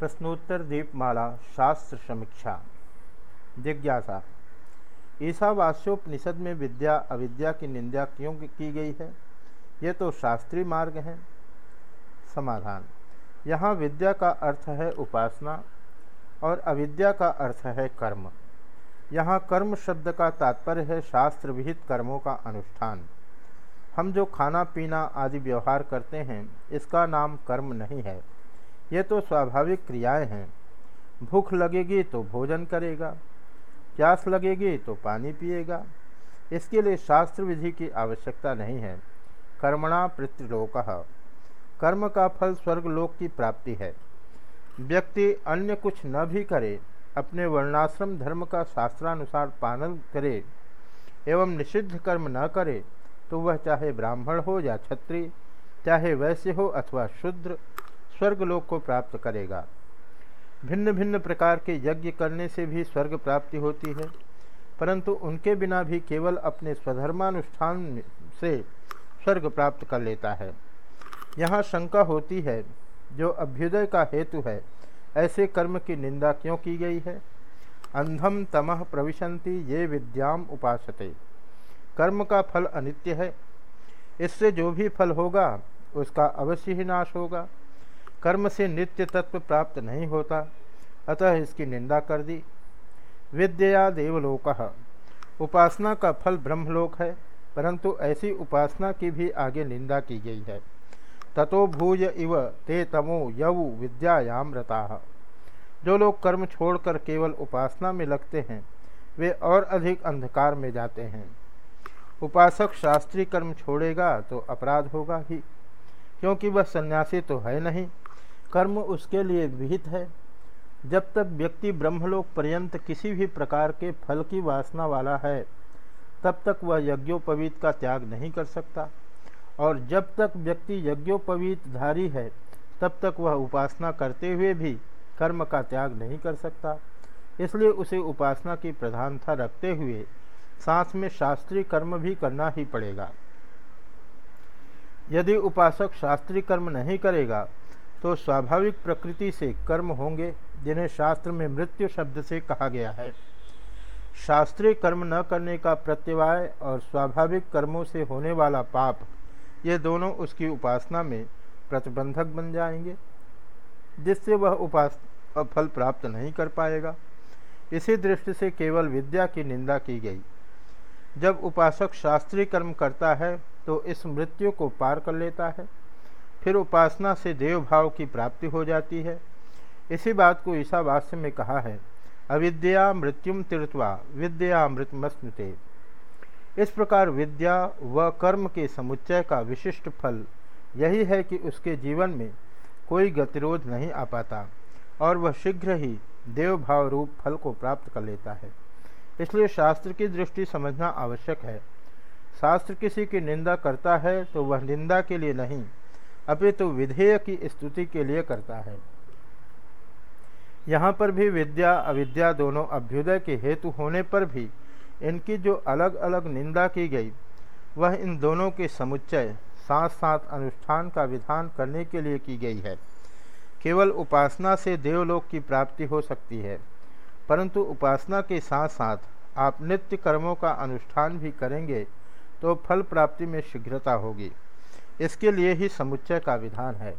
प्रश्नोत्तर दीपमाला, शास्त्र समीक्षा। जिज्ञासा, ईसावास्योपनिषद में विद्या, अविद्या की निंदा क्यों की गई है? ये तो शास्त्रीय मार्ग है। समाधान, यहाँ विद्या का अर्थ है उपासना और अविद्या का अर्थ है कर्म। यहाँ कर्म शब्द का तात्पर्य है शास्त्र विहित कर्मों का अनुष्ठान। हम जो खाना, पीना आदि व्यवहार करते हैं, इसका नाम कर्म नहीं है। ये तो स्वाभाविक क्रियाएँ हैं। भूख लगेगी तो भोजन करेगा, प्यास लगेगी तो पानी पिएगा। इसके लिए शास्त्र विधि की आवश्यकता नहीं है। कर्मणा पृथ्लोक कर्म का फल स्वर्गलोक की प्राप्ति है। व्यक्ति अन्य कुछ न भी करे, अपने वर्णाश्रम धर्म का शास्त्रानुसार पालन करे एवं निषिद्ध कर्म न करे तो वह चाहे ब्राह्मण हो या क्षत्रिय, चाहे वैश्य हो अथवा शुद्र स्वर्गलोक को प्राप्त करेगा। भिन्न भिन्न प्रकार के यज्ञ करने से भी स्वर्ग प्राप्ति होती है, परंतु उनके बिना भी केवल अपने स्वधर्मानुष्ठान से स्वर्ग प्राप्त कर लेता है। यहाँ शंका होती है, जो अभ्युदय का हेतु है, ऐसे कर्म की निंदा क्यों की गई है? अंधम तमह प्रविशंति ये विद्याम उपासते। कर्म का फल अनित्य है। इससे जो भी फल होगा, उसका अवश्य ही नाश होगा। कर्म से नित्य तत्व प्राप्त नहीं होता, अतः इसकी निंदा कर दी। विद्या देवलोक। उपासना का फल ब्रह्मलोक है, परंतु ऐसी उपासना की भी आगे निंदा की गई है। ततो भूय इव ते तमो यवु विद्यायाम रता जो लोग कर्म छोड़कर केवल उपासना में लगते हैं, वे और अधिक अंधकार में जाते हैं। उपासक शास्त्रीय कर्म छोड़ेगा तो अपराध होगा ही, क्योंकि वह सन्यासी तो है नहीं। कर्म उसके लिए विहित है। जब तक व्यक्ति ब्रह्मलोक पर्यंत किसी भी प्रकार के फल की वासना वाला है, तब तक वह यज्ञोपवीत का त्याग नहीं कर सकता। और जब तक व्यक्ति यज्ञोपवीत धारी है, तब तक वह उपासना करते हुए भी कर्म का त्याग नहीं कर सकता। इसलिए उसे उपासना की प्रधानता रखते हुए साथ में शास्त्रीय कर्म भी करना ही पड़ेगा। यदि उपासक शास्त्रीय कर्म नहीं करेगा तो स्वाभाविक प्रकृति से कर्म होंगे, जिन्हें शास्त्र में मृत्यु शब्द से कहा गया है। शास्त्रीय कर्म न करने का प्रत्यवाय और स्वाभाविक कर्मों से होने वाला पाप, ये दोनों उसकी उपासना में प्रतिबंधक बन जाएँगे, जिससे वह उपास, फल प्राप्त नहीं कर पाएगा। इसी दृष्टि से केवल विद्या की निंदा की गई। जब उपासक शास्त्रीय कर्म करता है तो इस मृत्यु को पार कर लेता है। फिर उपासना से देव भाव की प्राप्ति हो जाती है। इसी बात को ईसावास्य में कहा है, अविद्या मृत्युम तीर्थवा विद्या मृतमस्मृते इस प्रकार विद्या व कर्म के समुच्चय का विशिष्ट फल यही है कि उसके जीवन में कोई गतिरोध नहीं आ पाता और वह शीघ्र ही देव भाव रूप फल को प्राप्त कर लेता है। इसलिए शास्त्र की दृष्टि समझना आवश्यक है। शास्त्र किसी की निंदा करता है तो वह निंदा के लिए नहीं अपितु तो विधेय की स्तुति के लिए करता है। यहाँ पर भी विद्या, अविद्या दोनों अभ्युदय के हेतु होने पर भी इनकी जो अलग अलग निंदा की गई, वह इन दोनों के समुच्चय साथ साथ अनुष्ठान का विधान करने के लिए की गई है। केवल उपासना से देवलोक की प्राप्ति हो सकती है, परंतु उपासना के साथ साथ आप नित्य कर्मों का अनुष्ठान भी करेंगे तो फल प्राप्ति में शीघ्रता होगी। इसके लिए ही समुच्चय का विधान है।